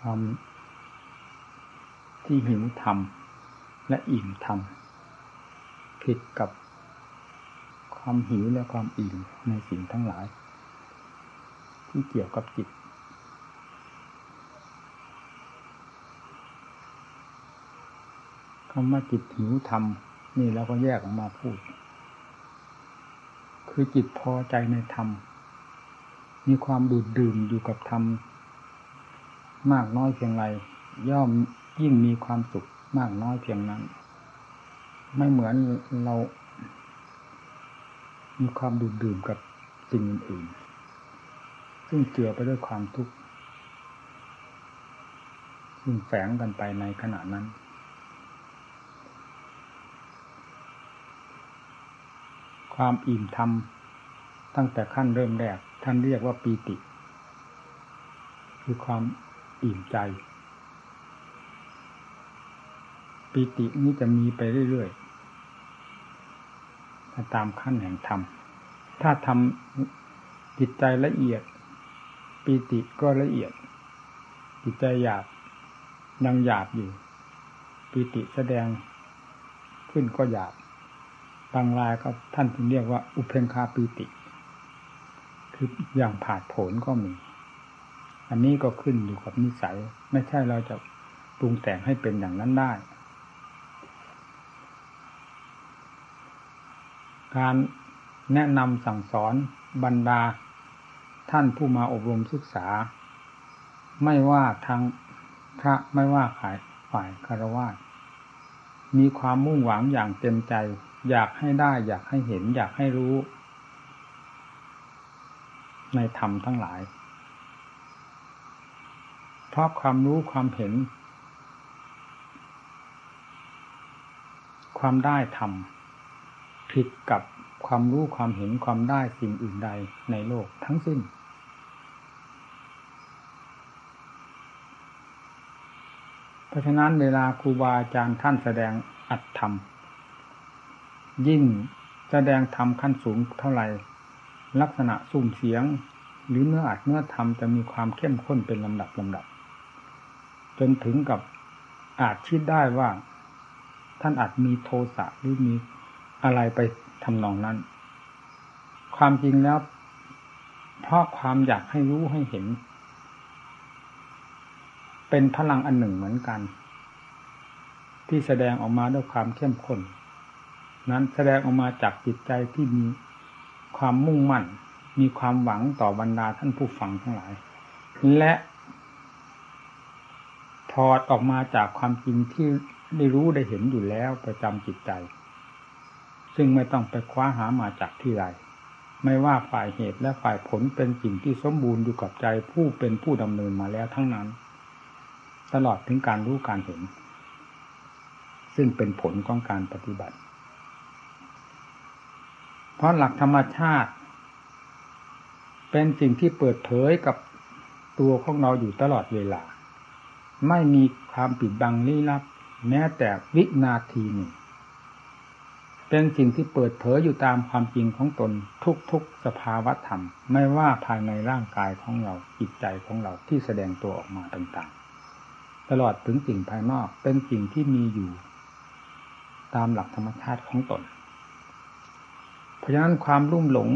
ความที่หิวธรรม และอิ่มธรรม ผิดกับความหิวและความอิ่มในสิ่งทั้งหลาย ที่เกี่ยวกับจิต คำว่าจิตหิวธรรม นี่เราก็แยกออกมาพูด คือจิตพอใจในธรรม มีความดูดดื่มอยู่กับธรรม มากน้อยเพียงไรย่อมยิ่งมีความสุขมากน้อยเพียงนั้น ไม่เหมือนเรา มีความดูดดื่มกับสิ่งอื่นๆซึ่งเจือไปด้วยความทุกข์ซึ่งแฝงกันไปในขณะนั้นความอิ่มธรรมตั้งแต่ขั้นเริ่มแรก ท่านเรียกว่าปีติ คือความ อิ่มใจปีตินี้จะมีไปเรื่อยๆตามขั้นแห่งธรรม ถ้าทำจิตใจละเอียดปีติก็ละเอียด จิตใจหยาบยังหยาบอยู่ปีติแสดงขึ้นก็หยาบบางรายก็ท่านถึงเรียกว่า อุเพนคาปีติ คืออย่างผาดโผนก็มี อันนี้ก็ขึ้นอยู่กับนิสัย ไม่ใช่เราจะปรุงแต่งให้เป็นอย่างนั้นได้ การแนะนำสั่งสอนบรรดา ท่านผู้มาอบรมศึกษา ไม่ว่าทางพระไม่ว่าฝ่ายฝ่ายคารวะมีความมุ่งหวังอย่างเต็มใจ อยากให้ได้ อยากให้เห็น อยากให้รู้ ในธรรมทั้งหลาย เพราะความรู้ความเห็น ความได้ธรรมผิดกับความรู้ความเห็นความได้สิ่งอื่นใดในโลกทั้งสิ้น เพราะฉะนั้นเวลาครูบาอาจารย์ท่านแสดงอัตธรรม ยิ่งแสดงธรรมขั้นสูงเท่าไหร่ ลักษณะสุ่มเสียง หรือเนื้ออัดเนื้อธรรมจะมีความเข้มข้นเป็นลำดับลำดับ จนถึงกับอาจคิดได้ว่า ท่านอาจมีโทสะหรือมีอะไรไปทำนองนั้น ความจริงแล้ว เพราะความอยากให้รู้ให้เห็น เป็นพลังอันหนึ่งเหมือนกัน ที่แสดงออกมาด้วยความเข้มข้นนั้นแสดงออกมาจากจิตใจที่มีความมุ่งมั่น มีความหวังต่อบรรดาท่านผู้ฟังทั้งหลาย และ อดออกมาจากความจริงที่ได้รู้ได้เห็นอยู่แล้วประจำจิตใจ ซึ่งไม่ต้องไปคว้าหามาจากที่ใดไม่ว่าฝ่ายเหตุและฝ่ายผลเป็นสิ่งที่สมบูรณ์อยู่กับใจผู้เป็นผู้ดำเนินมาแล้วทั้งนั้น ตลอดถึงการรู้การเห็น ซึ่งเป็นผลของการปฏิบัติ เพราะหลักธรรมชาติ เป็นสิ่งที่เปิดเผยกับตัวของเราอยู่ตลอดเวลา ไม่มีความปิดบังลี้ลับ แม้แต่วินาทีหนึ่งเป็นสิ่งที่เปิดเผยอยู่ตามความจริงของตนทุกๆสภาวะธรรม ไม่ว่าภายในร่างกายของเราจิตใจของเราที่แสดงตัวออกมาต่างๆ ตลอดถึงสิ่งภายนอกเป็นสิ่งที่มีอยู่ ตามหลักธรรมชาติของตน เพราะฉะนั้นความรุ่มหลง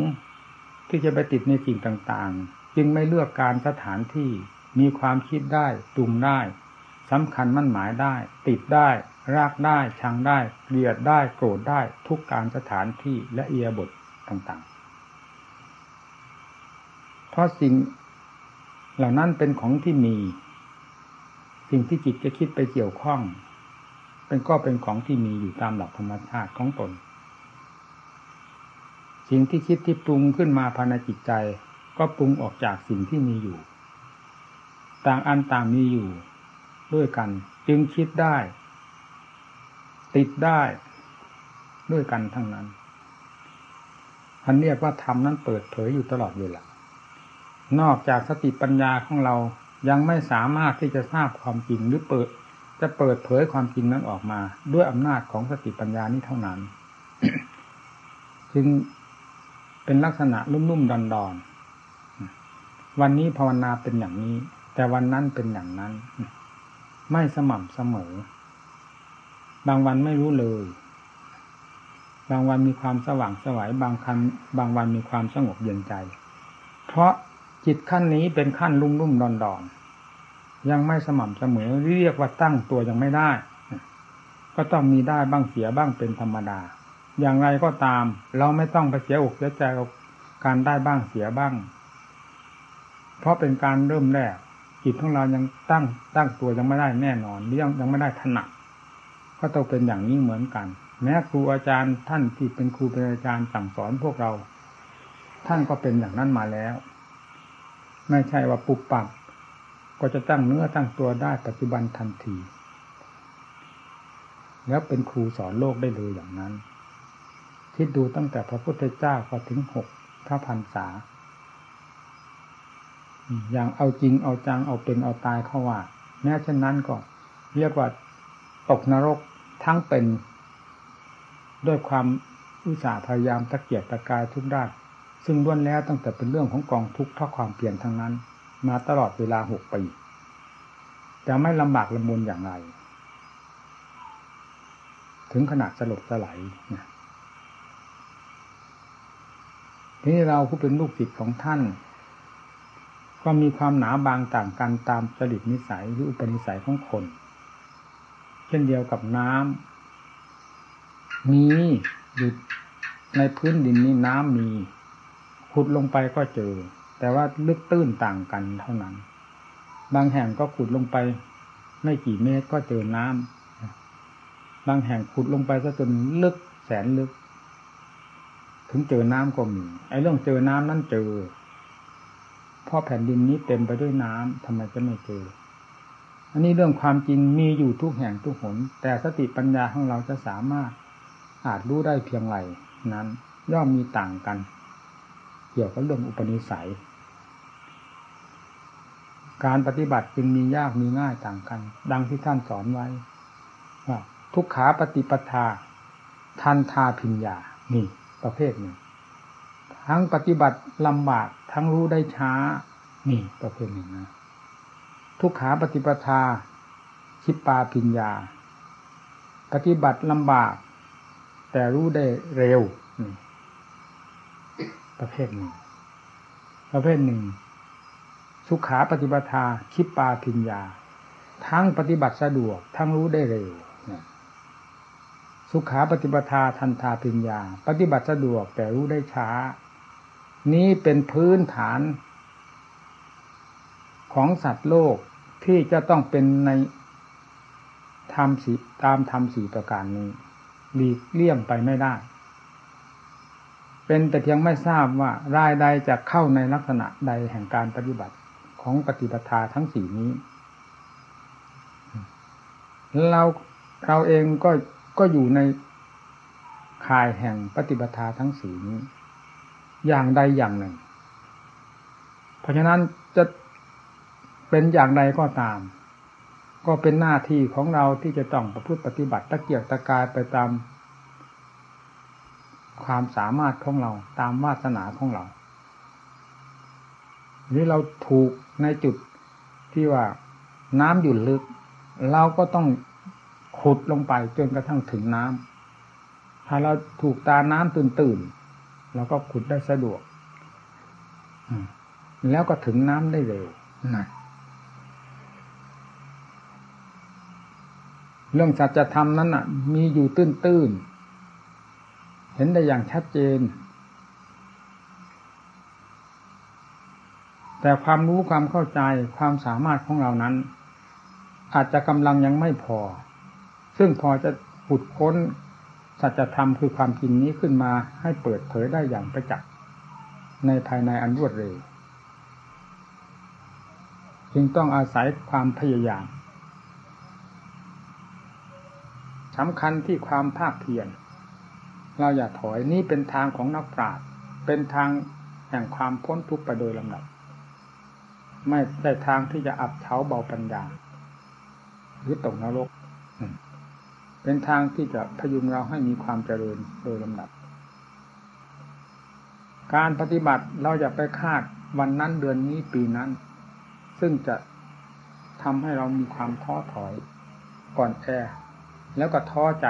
ที่จะไปติดในสิ่งต่างๆ จึงไม่เลือกการสถานที่ มีความคิดได้ปรุงได้สำคัญมั่นหมายได้ ติดได้รากได้ชังได้เกลียดได้โกรธได้ทุกการสถานที่และเอียบทต่างๆ เพราะสิ่งเหล่านั้นเป็นของที่มี สิ่งที่จิตจะคิดไปเกี่ยวข้อง เป็นก็เป็นของที่มีอยู่ตามหลักธรรมชาติของตน สิ่งที่คิดที่ปรุงขึ้นมาภายในจิตใจ ก็ปรุงออกจากสิ่งที่มีอยู่ ต่างอันต่างมีอยู่ด้วยกัน จึงคิดได้ ติดได้ด้วยกันทั้งนั้นอันเรียกว่าธรรมนั้นเปิดเผยอยู่ตลอดเวลานอกจากสติปัญญาของเรายังไม่สามารถที่จะทราบความจริงหรือเปิด จะเปิดเผยความจริงนั้นออกมา ด้วยอำนาจของสติปัญญานี้เท่านั้น จึงเป็นลักษณะลุ่มๆดอนๆวันนี้ภาวนาเป็นอย่างนี้ แต่วันนั้นเป็นอย่างนั้น ไม่สม่ำเสมอ บางวันไม่รู้เลย บางวันมีความสว่างสวยบางคันบางวันมีความสงบเย็นใจ เพราะจิตขั้นนี้เป็นขั้นลุ่มลุ่มดอนดอนยังไม่สม่ำเสมอเรียกว่าตั้งตัวยังไม่ได้ ก็ต้องมีได้บ้างเสียบ้างเป็นธรรมดา อย่างไรก็ตาม เราไม่ต้องไปเสียอกเสียใจกับการได้บ้างเสียบ้าง เพราะเป็นการเริ่มแรก จิตของเรายังตั้งตั้งตัวยังไม่ได้แน่นอนยังยังไม่ได้ถนัดก็ต้องเป็นอย่างนี้เหมือนกัน แม้ครูอาจารย์ท่านที่เป็นครูเป็นอาจารย์สั่งสอนพวกเรา ท่านก็เป็นอย่างนั้นมาแล้ว ไม่ใช่ว่าปุบปับก็จะตั้งเนื้อตั้งตัวได้ปัจจุบันทันที แล้วเป็นครูสอนโลกได้เลยอย่างนั้น คิดดูตั้งแต่พระพุทธเจ้าก็ถึงหกพระพันษา อย่างเอาจริงเอาจังเอาเป็นเอาตายเข้าว่าแม้เช่นนั้นก็เรียกว่าตกนรกทั้งเป็น ด้วยความอุตสาห์พยายามตะเกียบตะกายทุกด้านซึ่งล้วนแล้วตั้งแต่เป็นเรื่องของกองทุกข์ท่าความเปลี่ยนทั้งนั้น มาตลอดเวลาหกปีจะไม่ลำบากลำบนอย่างไร ถึงขนาดสลบสลายนะทีนี้เราผู้เป็นลูกศิษย์ของท่าน ก็มีความหนาบางต่างกันตามจริตนิสัยหรืออุปนิสัยของคน เช่นเดียวกับน้ำมีอยู่ในพื้นดินนี้น้ำมีขุดลงไปก็เจอ แต่ว่าลึกตื้นต่างกันเท่านั้น บางแห่งก็ขุดลงไป ไม่กี่เมตรก็เจอน้ำบางแห่งขุดลงไปซะจนลึกแสนลึก ถึงเจอน้ำก็มีไอ้เรื่องเจอน้ำนั่นเจอ ราะแผ่นดินนี้เต็มไปด้วยน้ำทำไมจะไม่เจอ อันนี้เรื่องความจริงมีอยู่ทุกแห่งทุกหน แต่สติปัญญาของเราจะสามารถอาจรู้ได้เพียงไรนั้น ย่อมมีต่างกัน เกี่ยวกับเรื่องอุปนิสัย การปฏิบัติจึงมียากมีง่ายต่างกัน ดังที่ท่านสอนไว้ว่าทุกขาปฏิปทาทันทาพิญญานี่ประเภทหนึ่ง ทั้งปฏิบัติลำบากทั้งรู้ได้ช้า นี่ประเภทหนึ่งนะ ทุกขาปฏิปทาคิปปาปิญญา ปฏิบัติลำบาก แต่รู้ได้เร็วนี่ประเภทหนึ่ง ประเภทหนึ่ง สุขาปฏิปทาคิปปาปิญญา ทั้งปฏิบัติสะดวก ทั้งรู้ได้เร็วสุขาปฏิปทาทันทาปิญญา ปฏิบัติสะดวกแต่รู้ได้ช้า นี้เป็นพื้นฐาน ของสัตว์โลกที่จะต้องเป็นในธรรมสีตามธรรมสีประการนี้หลีกเลี่ยงไปไม่ได้ เป็นแต่เพียงไม่ทราบว่ารายใดจะเข้าในลักษณะใดแห่งการปฏิบัติของปฏิปทาทั้งสี่นี้ เราเราเองก็ก็อยู่ในข่ายแห่งปฏิบัติทั้งสีนี้ อย่างใดอย่างหนึ่ง เพราะฉะนั้นจะเป็นอย่างใดก็ตาม ก็เป็นหน้าที่ของเราที่จะต้องประพฤติปฏิบัติตะเกียกตะกายไปตาม ความสามารถของเราตามวาสนาของเรา นี่เราถูกในจุดที่ว่าน้ำหยุดลึก เราก็ต้องขุดลงไปจนกระทั่งถึงน้ำถ้าเราถูกตาน้ำตื่นตื่น เราก็ขุดได้สะดวกแล้วก็ถึงน้ำได้เร็วนะเรื่องสัจธรรมนั้นอะ มีอยู่ตื้นตื้นเห็นได้อย่างชัดเจน แต่ความรู้ความเข้าใจความสามารถของเรานั้น อาจจะกำลังยังไม่พอ ซึ่งพอจะขุดค้น สัจธรรมคือความจริงนี้ขึ้นมาให้เปิดเผยได้อย่างประจักษ์ในภายในอันรวดเร็วจึงต้องอาศัยความพยายามสำคัญที่ความภาคเพียรเราอย่าถอยนี่เป็นทางของนักปราชญ์เป็นทางแห่งความพ้นทุกข์ไปโดยลำดับ ไม่ได้ทางที่จะอับเท้าเบาปัญญาหรือตกนรก เป็นทางที่จะพยุงเราให้มีความเจริญโดยลำดับ การปฏิบัติเราจะไปคาดวันนั้นเดือนนี้ปีนั้น ซึ่งจะทำให้เรามีความท้อถอยก่อนแอแล้วก็ท้อใจ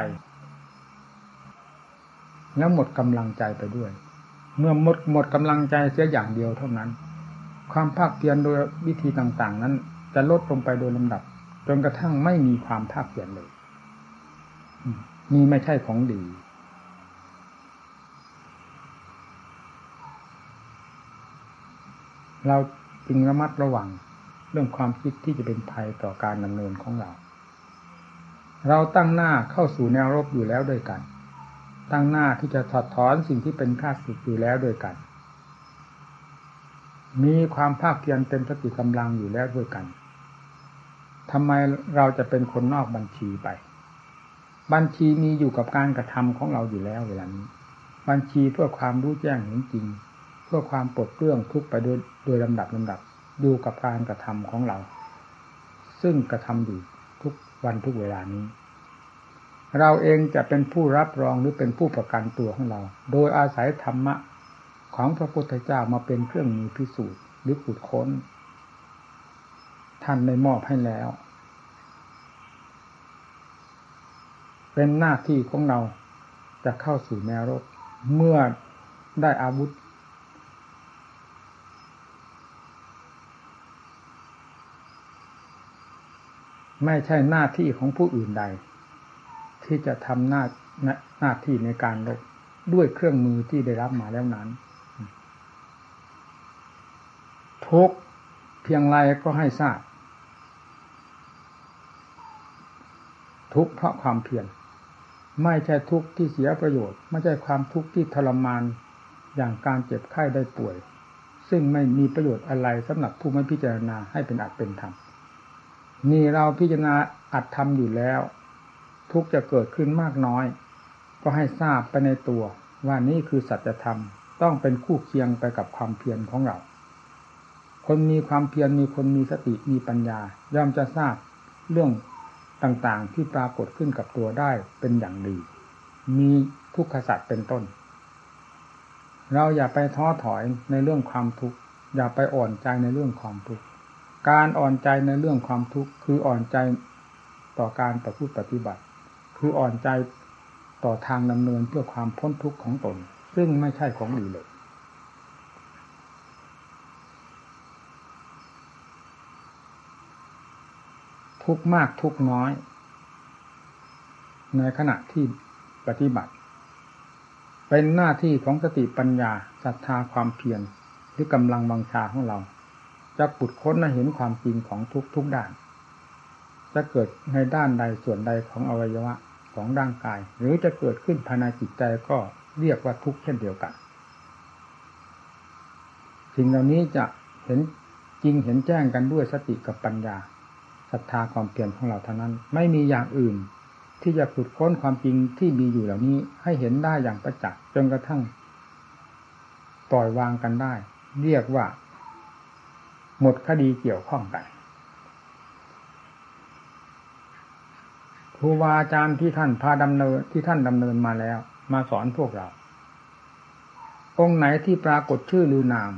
แล้วหมดกำลังใจไปด้วย เมื่อหมดหมดกำลังใจเสียอย่างเดียวเท่านั้น ความภาคเพียรโดยวิธีต่างๆ นั้น จะลดลงไปโดยลำดับ จนกระทั่งไม่มีความภาคเพียรเลย นี่ไม่ใช่ของดี เราจึงระมัดระวังเรื่องความคิดที่จะเป็นภัยต่อการดำเนินของเรา เราตั้งหน้าเข้าสู่แนวรบอยู่แล้วด้วยกัน ตั้งหน้าที่จะถอดถอนสิ่งที่เป็นข้าศึกอยู่แล้วด้วยกัน มีความภาคเพียรเต็มสติกำลังอยู่แล้วด้วยกันทำไมเราจะเป็นคนนอกบัญชีไป บัญชีมีอยู่กับการกระทำของเราอยู่แล้วเวลานี้ บัญชีเพื่อความรู้แจ้งเห็นจริง เพื่อความปลดเปลื้องทุกไปโดยโดยลำดับลำดับอยู่กับการกระทำของเรา ซึ่งกระทำอยู่ทุกวันทุกเวลานี้ เราเองจะเป็นผู้รับรองหรือเป็นผู้ประกันตัวของเรา โดยอาศัยธรรมะของพระพุทธเจ้ามาเป็นเครื่องมือพิสูจน์หรือขุดค้น ท่านได้มอบให้แล้ว เป็นหน้าที่ของเราจะเข้าสู่แนวรบเมื่อได้อาวุธ ไม่ใช่หน้าที่ของผู้อื่นใด ที่จะทำหน้าหน้าที่ในการรบด้วยเครื่องมือที่ได้รับมาแล้วนั้น ทุกเพียงไรก็ให้ทราบทุกเพราะความเพียร ไม่ใช่ทุกที่เสียประโยชน์ ไม่ใช่ความทุกข์ที่ทรมานอย่างการเจ็บไข้ได้ป่วย ซึ่งไม่มีประโยชน์อะไรสำหรับผู้ไม่พิจารณาให้เป็นอัดเป็นธรรมนี่เราพิจารณาอัดทำอยู่แล้ว ทุกจะเกิดขึ้นมากน้อย ก็ให้ทราบไปในตัวว่านี่คือสัจธรรมต้องเป็นคู่เคียงไปกับความเพียรของเรา คนมีความเพียรมีคนมีสติมีปัญญา ย่อมจะทราบเรื่อง ต่างๆ ที่ปรากฏขึ้นกับตัวได้เป็นอย่างดี มีทุกขสัตว์เป็นต้น เราอย่าไปท้อถอยในเรื่องความทุกข์อย่าไปอ่อนใจในเรื่องความทุกข์การอ่อนใจในเรื่องความทุกข์คืออ่อนใจต่อการประพฤติปฏิบัติ คืออ่อนใจต่อทางดำเนินเพื่อความพ้นทุกข์ของตน ซึ่งไม่ใช่ของดีเลย ทุกมากทุกน้อย ในขณะที่ปฏิบัติ เป็นหน้าที่ของสติปัญญาศรัทธาความเพียรหรือกำลังบังชาของเรา จะปุดค้นและเห็นความจริงของทุกทุกด้าน จะเกิดในด้านใดส่วนใดของอวัยวะของร่างกาย หรือจะเกิดขึ้นภายในจิตใจก็เรียกว่าทุกเช่นเดียวกันสิ่งเหล่านี้จะเห็นจริงเห็นแจ้งกันด้วยสติกับปัญญา ศรัทธาความเปลี่ยนของเราเท่านั้น ไม่มีอย่างอื่น ที่จะขุดค้นความจริงที่มีอยู่เหล่านี้ ให้เห็นได้อย่างประจักษ์จนกระทั่งปล่อยวางกันได้ เรียกว่า หมดคดีเกี่ยวข้องกันครูบาอาจารย์ที่ท่านพาดำเนินที่ท่านดำเนินมาแล้ว มาสอนพวกเรา องค์ไหนที่ปรากฏชื่อลือนาม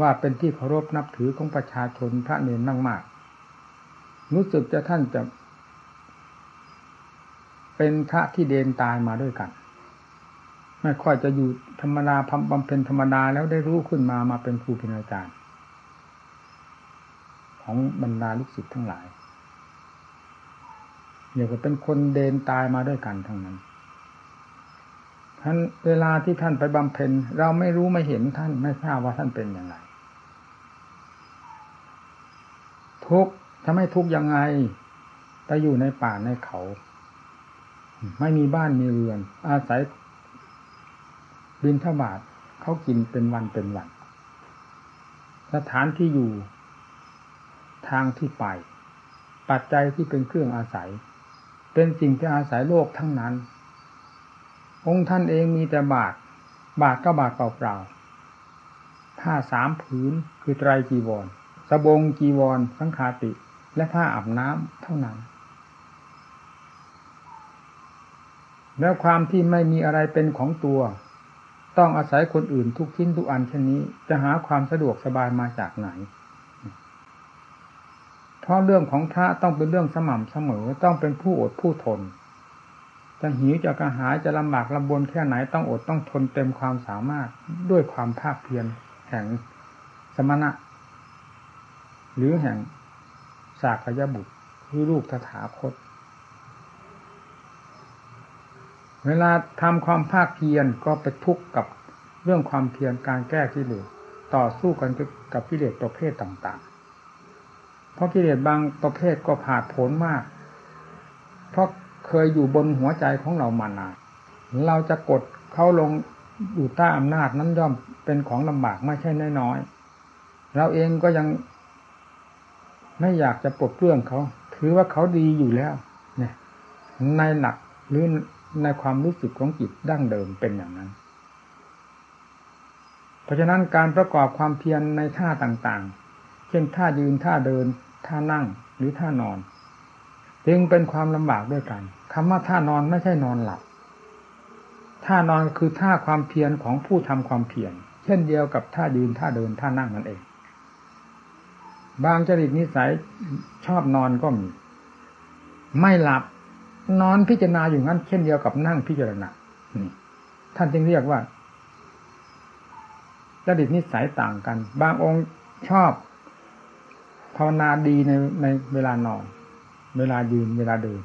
ว่าเป็นที่เคารพนับถือของประชาชนพระเนรมาก รู้สึกจะท่านจะ เป็นพระที่เดนตายมาด้วยกัน ไม่ค่อยจะอยู่ธรรมดาพบำเพ็ญธรรมดาแล้วได้รู้ขึ้นมามาเป็นครูเป็นอาจารย์ ของบรรดาลูกศิษย์ทั้งหลายเดี๋ยวก็เป็นคนเดินตายมาด้วยกันทั้งนั้นท่านเวลาที่ท่านไปบำเพ็ญเราไม่รู้ไม่เห็นท่านไม่ทราบว่าท่านเป็นอย่างไรทุก ทำให้ทุกยังไงไปอยู่ในป่าในเขา ไม่มีบ้านมีเรือน อาศัยบินทบาทเขากินเป็นวันเป็นวัน สถานที่อยู่ ทางที่ไป ปัจจัยที่เป็นเครื่องอาศัย เป็นสิ่งที่อาศัยโลกทั้งนั้น องค์ท่านเองมีแต่บาท บาทก็บาทเปล่าๆผ้าสามผืนคือไตรจีวร สบงจีวร สังขาติ และผ้าอาบน้ำเท่านั้น แล้วความที่ไม่มีอะไรเป็นของตัว ต้องอาศัยคนอื่นทุกชิ้นทุกอันเช่นนี้ จะหาความสะดวกสบายมาจากไหน เพราะเรื่องของพระต้องเป็นเรื่องสม่ำเสมอต้องเป็นผู้อดผู้ทน จะหิวจะกระหายจะลำบากลำบนแค่ไหนต้องอดต้องทนเต็มความสามารถด้วยความภาคเพียรแห่งสมณะ หรือแห่ง สากยบุตรคือลูกตถาคต เวลาทำความภาคเพียรก็ไปทุกข์กับเรื่องความเพียรการแก้กิเลสต่อสู้กันกับกิเลสประเภทต่างๆ เพราะกิเลสบางประเภทก็ผาดโผนมาก เพราะเคยอยู่บนหัวใจของเรามานานเราจะกดเขาลงอยู่ใต้อำนาจนั้นย่อมเป็นของลำบากไม่ใช่น้อยๆเราเองก็ยัง ไม่อยากจะปลดเปลื้องเขา ถือว่าเขาดีอยู่แล้วเนี่ยในหลักหรือในความรู้สึกของจิตดั้งเดิมเป็นอย่างนั้น เพราะฉะนั้นการประกอบความเพียรในท่าต่างๆ เช่นท่ายืนท่าเดิน ท่านั่งหรือท่านอน จึงเป็นความลำบากด้วยกันคำว่าท่านอนไม่ใช่นอนหลับท่านอนคือท่าความเพียรของผู้ทำความเพียรเช่นเดียวกับท่ายืนท่าเดินท่านั่งนั่นเอง บางจริตนิสัยชอบนอนก็มี ไม่หลับนอนพิจารณาอยู่งั้น เช่นเดียวกับนั่งพิจารณาท่านจึงเรียกว่าจริตนิสัยต่างกัน บางองค์ชอบภาวนาดีในในเวลานอน เวลายืนเวลาเดิน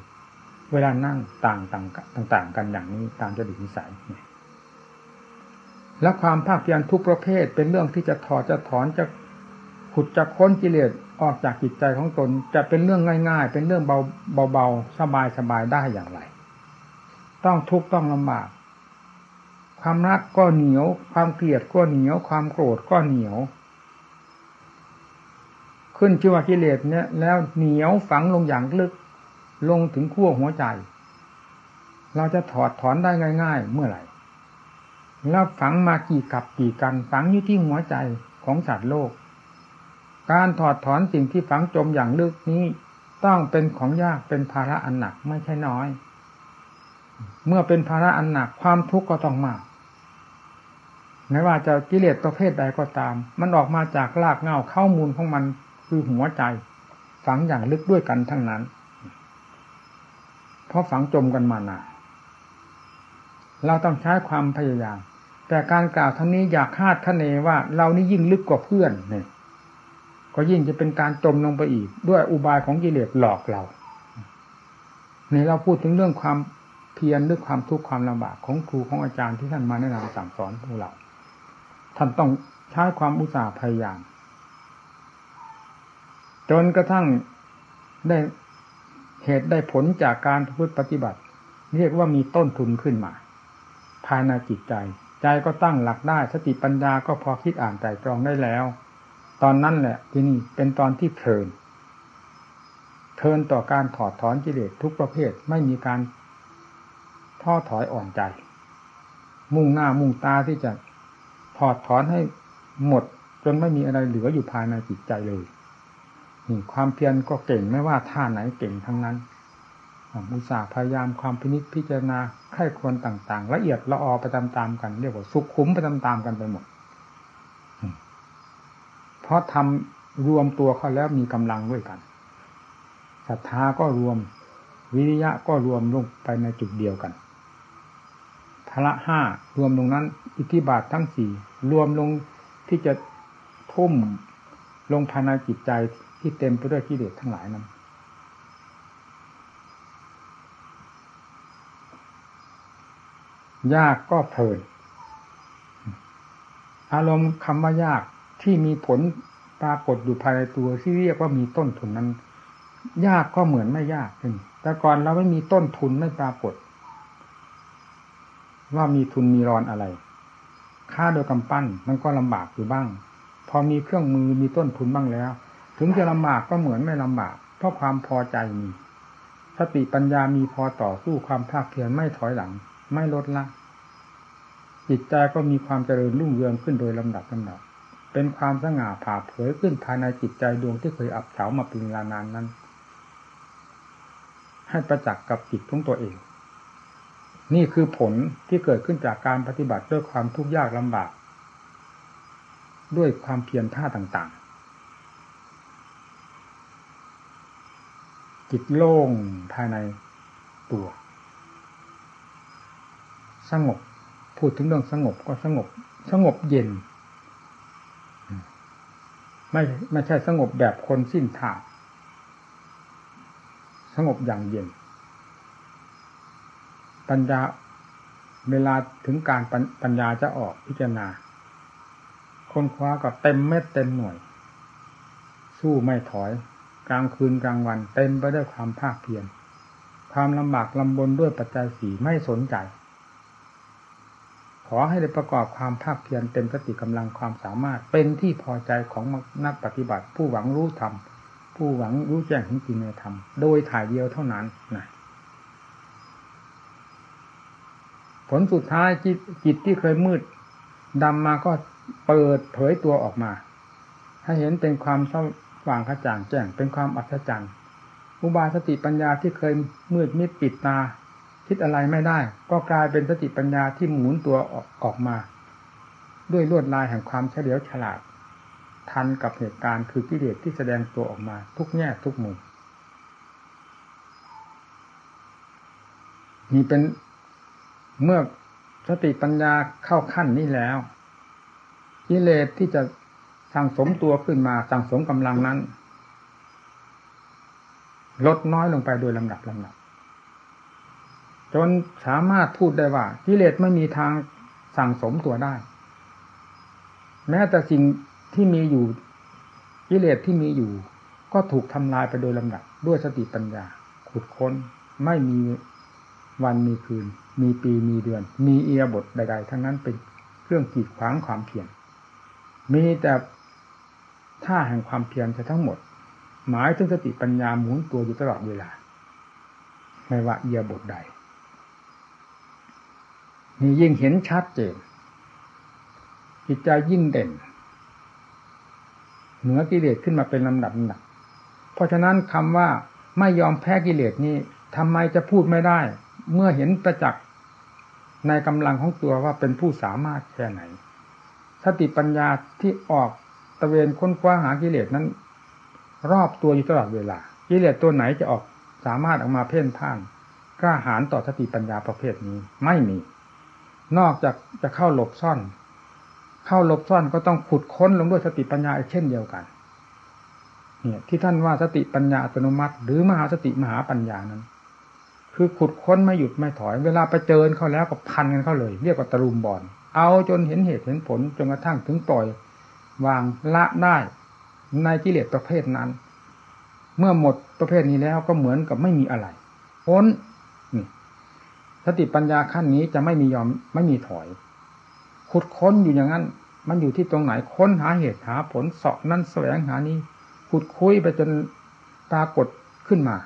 เวลานั่งต่างต่างต่างกันอย่างนี้ตามจริตนิสัยและความภาคเพียรทุกประเภทเป็นเรื่องที่จะถอดจะถอนจะ ขุดจะค้นกิเลสออกจากจิตใจของตน จะเป็นเรื่องง่าย ๆ เป็นเรื่องเบาเบาๆสบายๆได้อย่างไร ต้องทุกข์ต้องลำบาก ความรักก็เหนียว ความเกลียดก็เหนียว ความโกรธก็เหนียว ขึ้นชื่อว่ากิเลสเนี่ย แล้วเหนียวฝังลงอย่างลึก ลงถึงขั้วหัวใจ เราจะถอดถอนได้ง่าย ๆ เมื่อไหร่แล้วฝังมากี่กับกี่กันฝังอยู่ที่หัวใจของสัตว์โลก การถอดถอนสิ่งที่ฝังจมอย่างลึกนี้ ต้องเป็นของยากเป็นภาระอันหนักไม่ใช่น้อย เมื่อเป็นภาระอันหนักความทุกข์ก็ต้องมากไม่ว่าจะกิเลสประเภทใดก็ตาม มันออกมาจากรากเงาเข้ามูลของมันคือหัวใจ ฝังอย่างลึกด้วยกันทั้งนั้น เพราะฝังจมกันมานานเราต้องใช้ความพยายาม แต่การกล่าวทั้งนี้อยากคาดคะเนว่าเรานี่ยิ่งลึกกว่าเพื่อนเนี่ย ก็ยิ่งจะเป็นการจมลงไปอีก ด้วยอุบายของกิเลสหลอกเราในเราพูดถึงเรื่องความเพียรด้วยความทุกข์ความลำบากของครูของอาจารย์ที่ท่านมาแนะนำสั่งสอนพวกเราท่านต้องใช้ความอุตสาห์พยายาม จนกระทั่งได้เหตุได้ผลจากการพูดปฏิบัติ เรียกว่ามีต้นทุนขึ้นมา ภายในจิตใจ ใจก็ตั้งหลักได้สติปัญญาก็พอคิดอ่านใจตรองได้แล้ว ตอนนั้นแหละที่นี่เป็นตอนที่เพลินเพลินต่อการถอดถอนกิเลสทุกประเภทไม่มีการท้อถอยอ่อนใจ มุ่งหน้ามุ่งตาที่จะถอดถอนให้หมด จนไม่มีอะไรเหลืออยู่ภายในจิตใจเลยนี่ความเพียรก็เก่งไม่ว่าท่าไหนเก่งทั้งนั้นอุตสาห์พยายามความพินิจพิจารณาไข้ควรต่าง ๆ ละเอียดละออไปตามๆกัน เรียกว่าสุขุมไปตามๆกันไปหมด เพราะทำรวมตัวเข้าแล้วมีกำลังด้วยกันศรัทธาก็รวม วิริยะก็รวมลงไปในจุดเดียวกันพละห้ารวมลงนั้น อิทธิบาททั้งสี่รวมลงที่จะทุ่มลงภายในจิตใจที่เต็มไปด้วยกิเลสทั้งหลายนั้นยากก็เพลินอารมณ์คำว่ายาก ที่มีผลปรากฏอยู่ภายในตัวที่เรียกว่ามีต้นทุนนั้น ยากก็เหมือนไม่ยากขึ้นแต่ก่อนเราไม่มีต้นทุนไม่ปรากฏ ว่ามีทุนมีรอนอะไร ค่าโดยกำปั้นมันก็ลำบากอยู่บ้าง พอมีเครื่องมือมีต้นทุนบ้างแล้ว ถึงจะลำบากก็เหมือนไม่ลำบาก เพราะความพอใจมีสติปัญญามีพอต่อสู้ความภาคเพียรไม่ถอยหลัง ไม่ลดละจิตใจก็มีความเจริญรุ่งเรืองขึ้นโดยลำดับลำดับ เป็นความสง่าผ่าเผยขึ้นภายในจิตใจดวงที่เคยอับเฉามาเป็นเวลานานนั้น ให้ประจักษ์กับจิตของตัวเอง นี่คือผลที่เกิดขึ้นจากการปฏิบัติด้วยความทุกข์ยากลำบาก ด้วยความเพียรท่าต่างๆ จิตโล่งภายในตัว สงบ พูดถึงเรื่องสงบก็สงบ สงบเย็น ไม่ไม่ใช่สงบแบบคนสิ้นทาง สงบอย่างเย็น ปัญญาเวลาถึงการปัญญาจะออกพิจารณาคนคว้าก็เต็มเม็ดเต็มหน่วย สู้ไม่ถอย กลางคืนกลางวัน เต็มไปด้วยความภาคเพียรความลำบากลำบนด้วยปัจจัยสีไม่สนใจ ขอให้ได้ประกอบความภาคเพียรเต็มสติกำลังความสามารถ เป็นที่พอใจของนักปฏิบัติ ผู้หวังรู้ธรรมผู้หวังรู้แจ้งจริงในธรรมโดยถ่ายเดียวเท่านั้นนะผลสุดท้ายจิตจิตที่เคยมืดดำมาก็เปิดเผยตัวออกมา ให้เห็นเป็นความสว่างกระจ่างแจ้งเป็นความอัศจรรย์อุบาสติปัญญาที่เคยมืดมิดปิดตา คิดอะไรไม่ได้ ก็กลายเป็นสติปัญญาที่หมุนตัวออกมา ด้วยลวดลายแห่งความเฉลียวฉลาด ทันกับเหตุการณ์คือกิเลสที่แสดงตัวออกมา ทุกแง่ทุกมุมนี่เป็นเมื่อสติปัญญาเข้าขั้นนี้แล้วกิเลสที่จะสั่งสมตัวขึ้นมาสั่งสมกำลังนั้น ลดน้อยลงไปโดยลำดับลำดับ จนสามารถพูดได้ว่ากิเลสไม่มีทางสั่งสมตัวได้ แม้แต่สิ่งที่มีอยู่กิเลสที่มีอยู่ ก็ถูกทำลายไปโดยลำดับด้วยสติปัญญา ขุดค้นไม่มีวันมีคืน มีปีมีเดือน มีเอียบทใด ๆ ทั้งนั้นเป็นเครื่องกีดขวางความเพียรมีแต่ท่าแห่งความเพียรจะทั้งหมด หมายถึงสติปัญญาหมุนตัวอยู่ตลอดเวลา ไม่ว่าเอียบทใด นี่ยิ่งเห็นชัดเจนจิตใจยิ่งเด่น เหนือกิเลสขึ้นมาเป็นลำดับหนัก เพราะฉะนั้นคำว่าไม่ยอมแพ้กิเลสนี้ทำไมจะพูดไม่ได้ เมื่อเห็นประจักษ์ในกำลังของตัวว่าเป็นผู้สามารถแค่ไหน สติปัญญาที่ออกตะเวนค้นคว้าหากิเลสนั้น รอบตัวอยู่ตลอดเวลา กิเลสตัวไหนจะออกสามารถออกมาเพ่นพ่านกล้าหาญต่อสติปัญญาประเภทนี้ไม่มี นอกจากจะเข้าหลบซ่อน เข้าหลบซ่อนก็ต้องขุดค้นลงด้วยสติปัญญาเช่นเดียวกัน เนี่ย ที่ท่านว่าสติปัญญาอัตโนมัติ หรือมหาสติมหาปัญญานั้น คือขุดค้นไม่หยุดไม่ถอย เวลาไปเจอเขาแล้วก็พันกันเข้าเลย เรียกว่าตะลุมบอลเอาจนเห็นเหตุเห็นผลจนกระทั่งถึงปล่อยวางละได้ในกิเลสประเภทนั้น เมื่อหมดประเภทนี้แล้วก็เหมือนกับไม่มีอะไรพ้น สติปัญญาขั้นนี้จะไม่มียอมไม่มีถอยขุดค้นอยู่อย่างนั้น มันอยู่ที่ตรงไหนค้นหาเหตุหาผลเสาะนั้นแสวงหานี้ขุดคุยไปจนปรากฏขึ้นมา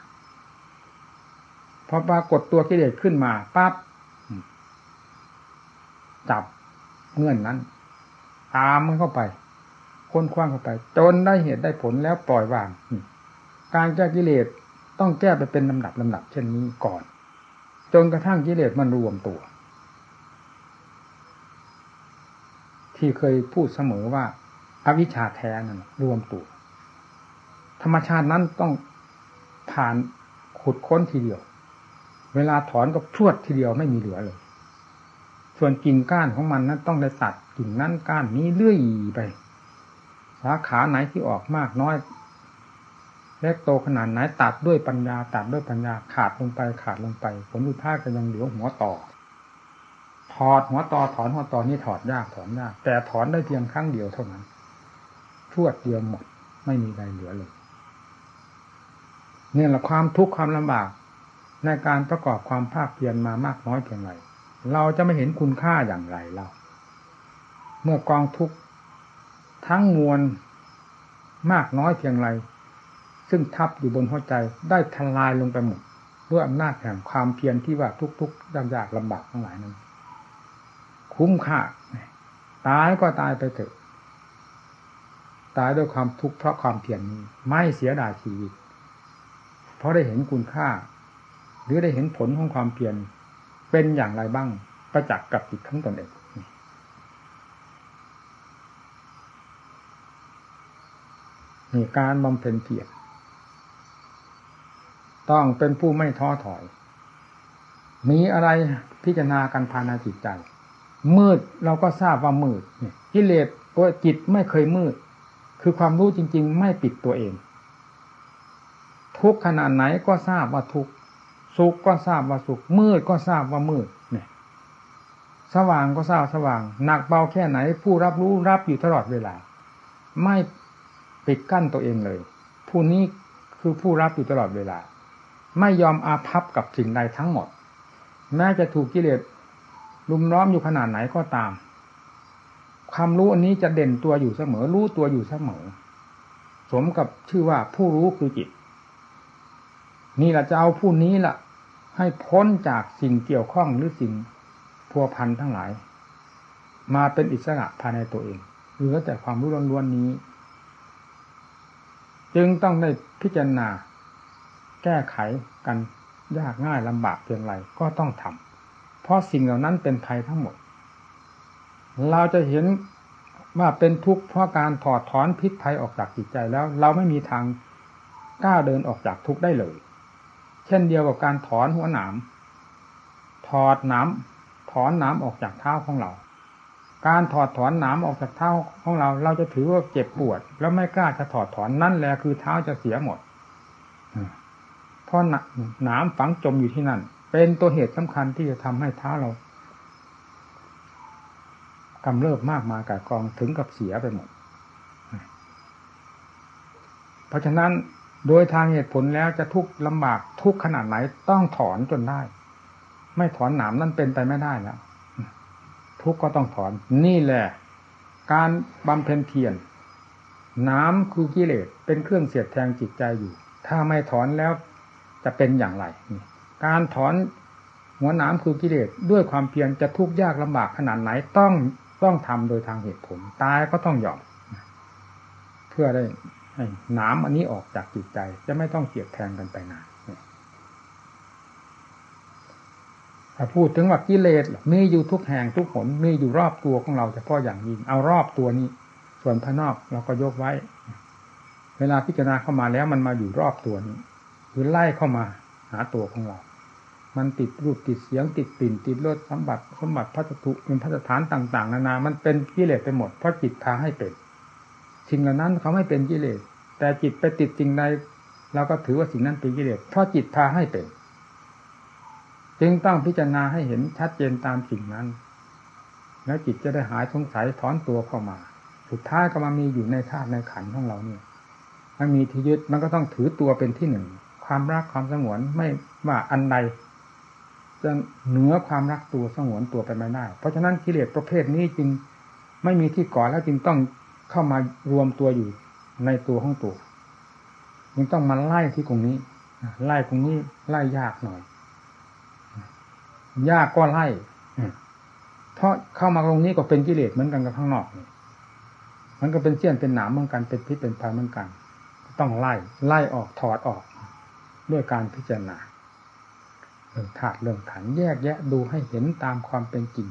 พอปรากฏตัวกิเลสขึ้นมาปั๊บจับเงื่อนนั้น ตามมันเข้าไป ค้นคว้างเข้าไป จนได้เหตุได้ผลแล้วปล่อยวาง การแก้กิเลสต้องแก้ไปเป็นลำดับลำดับ เช่นนี้ก่อน จนกระทั่งกิเลสมันรวมตัว ที่เคยพูดเสมอว่าอาวิชชาแท้นั่นรวมตัว ธรรมชาตินั้นต้องผ่านขุดค้นทีเดียว เวลาถอนก็พรวดทีเดียวไม่มีเหลือเลย ส่วนกิ่งก้านของมันนั้นต้องได้ตัดกิ่งนั้นก้านนี้เลื่อยไป สาขาไหนที่ออกมากน้อย เล็กโตขนาดไหนตัดด้วยปัญญาตัดด้วยปัญญาขาดลงไปขาดลงไป ผลสุดท้าก็ยังเหลือหัวต่อ ถอดหัวต่อถอนหัวต่อนี่ถอดยากถอนยาก แต่ถอนได้เพียงครั้งเดียวเท่านั้นพรวดเดียวหมด ไม่มีอะไรเหลือเลยเนี่ยแหละความทุกข์ความลำบาก ในการประกอบความภาคเพียรมามากน้อยเพียงไรเราจะไม่เห็นคุณค่าอย่างไรเราเมื่อกองทุกข์ทั้งมวลมากน้อยเพียงไร ซึ่งทับอยู่บนหัวใจได้ทลายลงไปหมดด้วยอำนาจแห่งความเพียรที่ว่าทุกๆยากๆลำบากทั้งหลายนั้น คุ้มค่าตายก็ตายไปเถอะ ตายด้วยความทุกข์เพราะความเพียรนี้ ไม่เสียดายชีวิต เพราะได้เห็นคุณค่า หรือได้เห็นผลของความเพียรเป็นอย่างไรบ้างประจักษ์กับจิตของตนเองนี่การบำเพ็ญเพียร ต้องเป็นผู้ไม่ท้อถอย มีอะไรพิจารณากันภายในจิตใจ มืดเราก็ทราบว่ามืดเนี่ยกิเลสตัวจิตไม่เคยมืด คือความรู้จริง ๆ ไม่ปิดตัวเอง ทุกขนาดไหนก็ทราบว่าทุกสุขก็ทราบว่าสุข มืดก็ทราบว่ามืดเนี่ยสว่างก็ทราบสว่าง หนักเบาแค่ไหน ผู้รับรู้รับอยู่ตลอดเวลา ไม่ปิดกั้นตัวเองเลย ผู้นี้คือผู้รับอยู่ตลอดเวลา ไม่ยอมอาภัพกับสิ่งใดทั้งหมด แม้จะถูกกิเลสลุมล้อมอยู่ขนาดไหนก็ตาม ความรู้อันนี้จะเด่นตัวอยู่เสมอ รู้ตัวอยู่เสมอ สมกับชื่อว่าผู้รู้คือจิต นี่แหละจะเอาผู้นี้ล่ะ ให้พ้นจากสิ่งเกี่ยวข้องหรือสิ่งพัวพันทั้งหลาย มาเป็นอิสระภายในตัวเองเหลือแต่ความรู้ล้วนๆนี้ จึงต้องได้พิจารณา แก้ไขกันยากง่ายลำบากเพียงไรก็ต้องทำเพราะสิ่งเหล่านั้นเป็นภัยทั้งหมด เราจะเห็นว่าเป็นทุกข์เพราะการถอดถอนพิษภัยออกจากจิตใจแล้ว เราไม่มีทางกล้าเดินออกจากทุกข์ได้เลย เช่นเดียวกับการถอนหัวหนามถอดหนามถอนหนามออกจากเท้าของเรา การถอดถอนหนามออกจากเท้าของเรา เราจะถือว่าเจ็บปวด แล้วไม่กล้าจะถอดถอนนั่นแหละคือเท้าจะเสียหมด เพราะหนามฝังจมอยู่ที่นั่น เป็นตัวเหตุสำคัญที่จะทำให้เท้าเรากำเริบมากมายกายกองถึงกับเสียไปหมด เพราะฉะนั้นโดยทางเหตุผลแล้วจะทุกข์ลำบากทุกขนาดไหนต้องถอนจนได้ ไม่ถอนหนามนั่นเป็นไปไม่ได้แล้วทุกข์ก็ต้องถอน นี่แหละ การบำเพ็ญเพียรน้ำคือกิเลสเป็นเครื่องเสียดแทงจิตใจอยู่ ถ้าไม่ถอนแล้ว จะเป็นอย่างไร การถอนหัวน้ำคือกิเลสด้วยความเพียรจะทุกข์ยากลำบากขนาดไหนต้องต้องทำโดยทางเหตุผล ตายก็ต้องยอมเพื่อได้ห้น้ำอันนี้ออกจากจิตใจ จะไม่ต้องเกียดแทงกันไปนานถ้าพูดถึงว่ากิเลสมีอยู่ทุกแห่งทุกผลมีอยู่รอบตัวของเราเฉพาะอย่างยิ่งเอารอบตัวนี้ ส่วนภายนอกเราก็ยกไว้ เวลาพิจารณาเข้ามาแล้วมันมาอยู่รอบตัวนี้ คือไล่เข้ามาหาตัวของเรา มันติดรูปติดเสียงติดปิ่นติดรสสมบัติสมบัติพัสดุเป็นพัสถานต่าง ๆ นานา มันเป็นกิเลสไปหมดเพราะจิตพาให้เป็นสิ่งเหล่านั้นเขาไม่เป็นกิเลส แต่จิตไปติดสิ่งใดเราก็ถือว่าสิ่งนั้นเป็นกิเลสเพราะจิตพาให้เป็น จึงต้องพิจารณาให้เห็นชัดเจนตามสิ่งนั้น แล้วจิตจะได้หายสงสัยถอนตัวเข้ามา สุดท้ายก็มามีอยู่ในธาตุในขันของเราเนี่ยมันมีที่ยึดมันก็ต้องถือตัวเป็นที่หนึ่ง ความรักความสงวนไม่ว่าอันใดจะเหนือความรักตัวสงวนตัวไปไม่ได้ เพราะฉะนั้นกิเลสประเภทนี้จึงไม่มีที่ก่อแล้วจึงต้องเข้ามารวมตัวอยู่ในตัวของตัวจึงต้องมาไล่ที่ตรงนี้ไล่ตรงนี้ไล่ยากหน่อย ยากก็ไล่เพราะเข้ามาตรงนี้ก็เป็นกิเลสเหมือนกันกับข้างนอกมันก็เป็นเสี้ยนเป็นหนามเหมือนกันเป็นพิษเป็นภัยเหมือนกัน ต้องไล่ไล่ออกถอดออก ด้วยการพิจารณาเรื่องธาตุเรื่องขันแยกแยะดูให้เห็นตามความเป็นจริง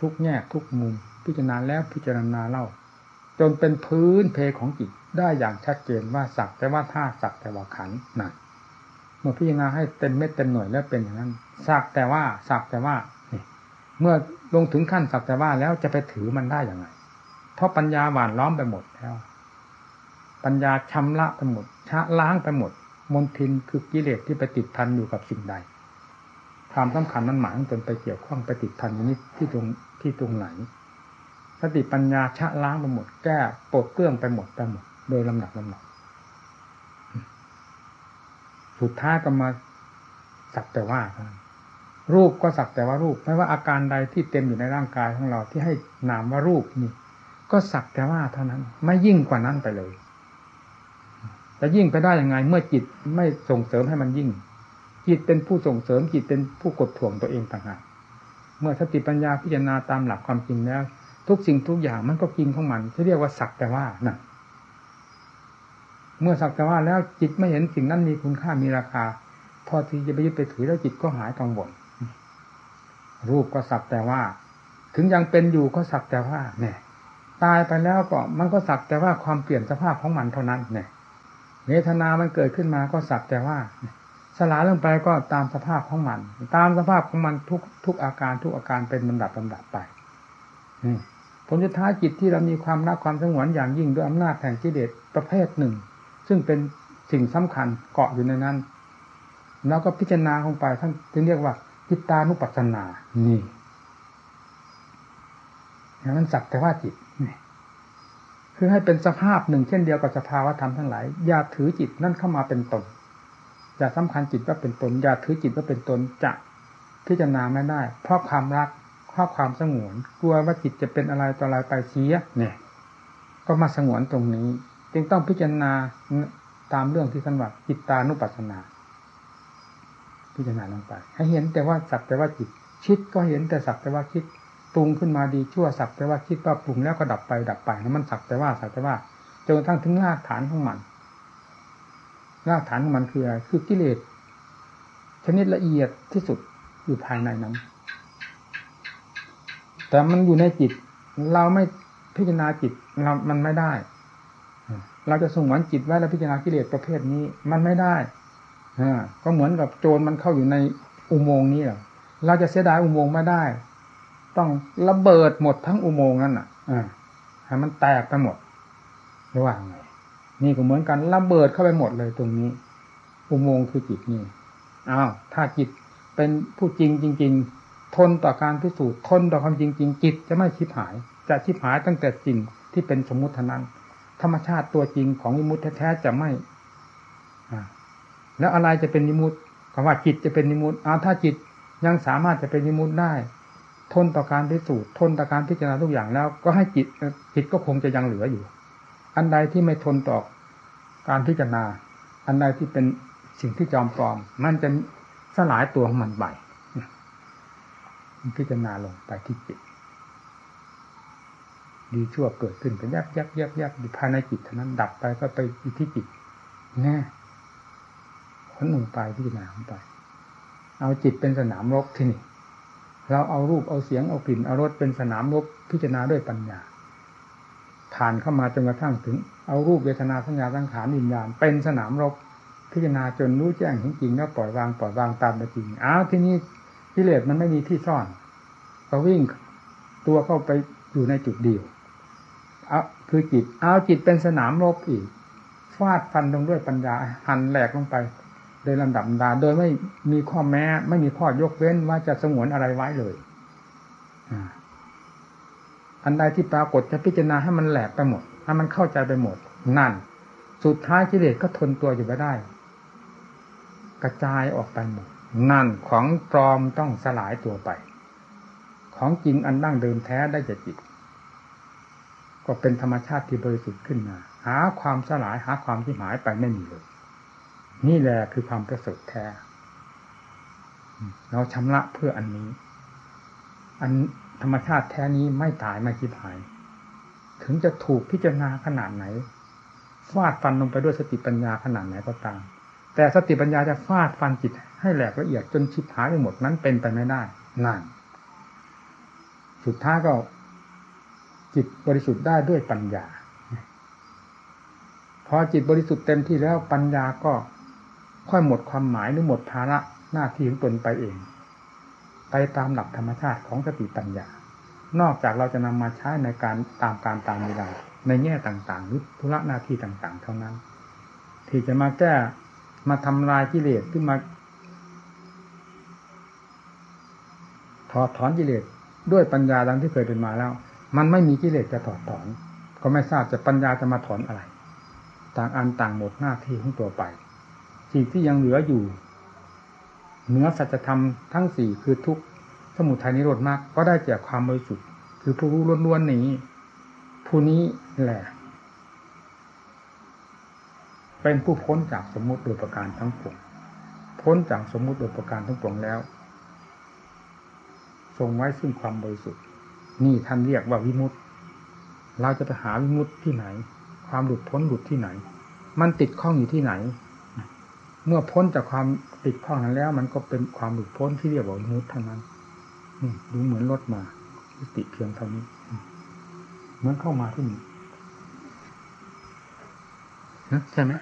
ทุกแง่ทุกมุม พิจารณาแล้วพิจารณาเล่า จนเป็นพื้นเพของจิตได้อย่างชัดเจนว่าสักแต่ว่าธาตุสักแต่ว่าขันนั่นเมื่อพิจารณาให้เต็มเม็ดเต็มหน่วยแล้วเป็นอย่างนั้นสักแต่ว่าสักแต่ว่าเมื่อลงถึงขั้นสักแต่ว่าแล้วจะไปถือมันได้อย่างไรเพราะปัญญาหวานล้อมไปหมดแล้ว ปัญญาชำระไปหมดชะล้างไปหมด มนทินคือกิเลสที่ไปติดพันอยู่กับสิ่งใด ความสำคัญนั้นหมายจนไปเกี่ยวข้องไปติดพันนี้ที่ตรงที่ตรงไหน สติปัญญาชะล้างไปหมดแก้ปลดเปลื้องไปหมดไปหมด โดยลำหนักลำหนักสุดท้ายก็มาสักแต่ว่า รูปก็สักแต่ว่ารูป ไม่ว่าอาการใดที่เต็มอยู่ในร่างกายของเราที่ให้นามว่ารูปนี่ ก็สักแต่ว่าเท่านั้น ไม่ยิ่งกว่านั้นไปเลย จะยิ่งไปได้ยังไง เมื่อจิตไม่ส่งเสริมให้มันยิ่ง จิตเป็นผู้ส่งเสริมจิตเป็นผู้กดถ่วงตัวเองต่างหากเมื่อสติปัญญาพิจารณาตามหลักความจริงแล้ว ทุกสิ่งทุกอย่างมันก็กินของมันที่เรียกว่าสักแต่ว่านะ่ะเมื่อสักแต่ว่าแล้วจิตไม่เห็นสิ่งนั้นมีคุณค่ามีราคา พอที่จะไปยึดไปถือแล้วจิตก็หายกังวลรูปก็สักแต่ว่า ถึงยังเป็นอยู่ก็สักแต่ว่า เนี่ย ตายไปแล้วก็มันก็สักแต่ว่าความเปลี่ยนสภาพของมันเท่านั้นเนี่ย เวทนามันเกิดขึ้นมาก็สักแต่ว่าสลายลงไปก็ตามสภาพของมัน ตามสภาพของมันทุกทุกอาการทุกอาการเป็นลำดับลำดับไปผลสุดท้ายจิตที่เรามีความรักความสงวนอย่างยิ่งด้วยอำนาจแห่งกิเลสประเภทหนึ่ง ซึ่งเป็นสิ่งสำคัญเกาะอยู่ในนั้น แล้วก็พิจารณาลงไปท่านจึงเรียกว่าจิตตานุปัสสนา นี่มันสักแต่ว่าจิตนี่ คือให้เป็นสภาพหนึ่งเช่นเดียวกับสภาวธรรมทั้งหลาย อย่าถือจิตนั่นเข้ามาเป็นตน อย่าสำคัญจิตว่าเป็นตน อย่าถือจิตว่าเป็นตนจะพิจารณาไม่ได้ เพราะความรักเพราะความสงวน กลัวว่าจิตจะเป็นอะไรต่ออะไรไปเสียเนี่ย ก็มาสงวนตรงนี้ จึงต้องพิจารณาตามเรื่องที่ท่านว่าจิตตานุปัสสนา พิจารณาลงไป ให้เห็นแต่ว่าสักแต่ว่าจิต คิดก็เห็นแต่สักแต่ว่าคิด ปรุงขึ้นมาดีชั่วสักแต่ว่าคิดว่าปรุงแล้วก็ดับไปดับไปแล้วมันสักแต่ว่าสักแต่ว่าจนกระทั่งถึงรากฐานของมันรากฐานของมันคืออะไรคือกิเลสชนิดละเอียดที่สุดอยู่ภายในนั้น แต่มันอยู่ในจิต เราไม่พิจารณาจิตเรามันไม่ได้ เราจะส่งหวนจิตไว้แล้วพิจารณากิเลสประเภทนี้ มันไม่ได้ก็เหมือนกับโจรมันเข้าอยู่ในอุโมงค์นี้เราจะเสียดายอุโมงค์ไม่ได้ ต้องระเบิดหมดทั้งอุโมงค์นั่นอะอ่าให้มันแตกไปหมดระหว่างไงนี่ก็เหมือนกันระเบิดเข้าไปหมดเลยตรงนี้ อุโมงค์คือจิตนี่อ้าวถ้าจิตเป็นผู้จริงจริง ๆ ทนต่อการพิสูจน์ทนต่อความจริงจริงจิตจะไม่ชิบหาย จะชิบหายตั้งแต่สิ่งที่เป็นสมมุติเท่านั้น ธรรมชาติตัวจริงของวิมุตแท้ๆจะไม่อ่าแล้วอะไรจะเป็นนิมุตคำว่าจิตจะเป็นนิมุตอ้าวถ้าจิตยังสามารถจะเป็นนิมุตได้ ทนต่อการพิสูจน์ทนต่อการพิจารณาทุกอย่างแล้ว ก็ให้จิตจิตก็คงจะยังเหลืออยู่ อันใดที่ไม่ทนต่อการพิจารณา อันใดที่เป็นสิ่งที่จอมปลอม มันจะสลายตัวของมันไปพิจารณาลงไปที่จิตดีชั่วเกิดขึ้นเป็นยับยับยับยับอยู่ภายในจิตเท่านั้นดับไปก็ไปที่จิตแน่คนหนึ่งไปพิจารณาลงไป เอาจิตเป็นสนามรบที่นี่ เราเอารูปเอาเสียงเอากลิ่นเอารสเป็นสนามรบพิจารณาด้วยปัญญา ผ่านเข้ามาจนกระทั่งถึง เอารูปเวทนาสัญญาสังขารวิญญาณเป็นสนามรบพิจารณาจนรู้แจ้งจริงแล้วปล่อยวางปล่อยวางตามเป็นจริงอ้าวที่นี้กิเลสมันไม่มีที่ซ่อนก็วิ่งตัวเข้าไปอยู่ในจุดเดียวเอาคือจิตเอาจิตเป็นสนามรบอีกฟาดฟันลงด้วยปัญญาหันแหลกลงไป โดยลำดับดา โดยไม่มีข้อแม้ ไม่มีข้อยกเว้นว่าจะสงวนอะไรไว้เลยอันใดที่ปรากฏจะพิจารณาให้มันแหลกไปหมดให้มันเข้าใจไปหมด นั่น สุดท้ายกิเลสก็ทนตัวอยู่ไม่ได้ กระจายออกไปหมด นั่นของปลอมต้องสลายตัวไป ของจริงอันดั้งเดิมแท้ได้จะจิต ก็เป็นธรรมชาติที่บริสุทธิ์ขึ้นมา หาความสลายหาความที่หายไปไม่มีเลย นี่แหละคือความประเสริฐแท้ เราชำระเพื่ออันนี้ อันธรรมชาติแท้นี้ไม่ตายไม่คิดหาย ถึงจะถูกพิจารณาขนาดไหนฟาดฟันลงไปด้วยสติปัญญาขนาดไหนก็ตาม แต่สติปัญญาจะฟาดฟันจิตให้แหลกละเอียดจนชิบหายไปหมดนั้นเป็นไปไม่ได้นั่นสุดท้ายก็จิตบริสุทธิ์ได้ด้วยปัญญา พอจิตบริสุทธิ์เต็มที่แล้วปัญญาก็ ค่อยหมดความหมายหรือหมดภาระหน้าที่ของตนไปเอง ไปตามหลักธรรมชาติของสติปัญญา นอกจากเราจะนำมาใช้ในการตามการตามเวลาในแง่ต่างๆหรือธุระหน้าที่ต่างๆ เท่านั้น ที่จะมาแก้มาทำลายกิเลสขึ้นมาถอดถอนกิเลสด้วยปัญญาดังที่เคยเป็นมาแล้ว มันไม่มีกิเลสจะถอดถอน ก็ไม่ทราบจะปัญญาจะมาถอนอะไร ต่างอันต่างหมดหน้าที่ของตัวไป สิ่งที่ยังเหลืออยู่เหนือสัจธรรมทั้งสี่คือทุกสมุทัยนิโรธมาก ก็ได้แก่ความบริสุทธิ์คือผู้รู้ล้วนๆนี้ ผู้นี้แหละ เป็นผู้พ้นจากสมมติโดยประการทั้งปวงพ้นจากสมมติโดยประการทั้งปวงแล้วทรงไว้ซึ่งความบริสุทธิ์ นี่ท่านเรียกว่าวิมุตติเราจะไปหาวิมุตติที่ไหน ความหลุดพ้นหลุดที่ไหน มันติดข้องอยู่ที่ไหน เมื่อพ้นจากความติดข้องนั้นแล้ว มันก็เป็นความหลุดพ้นที่เรียกว่ามุตเท่านั้นดูเหมือนรถมาติเพียงเท่านี้เหมือนเข้ามาที่นี่ใช่ไหม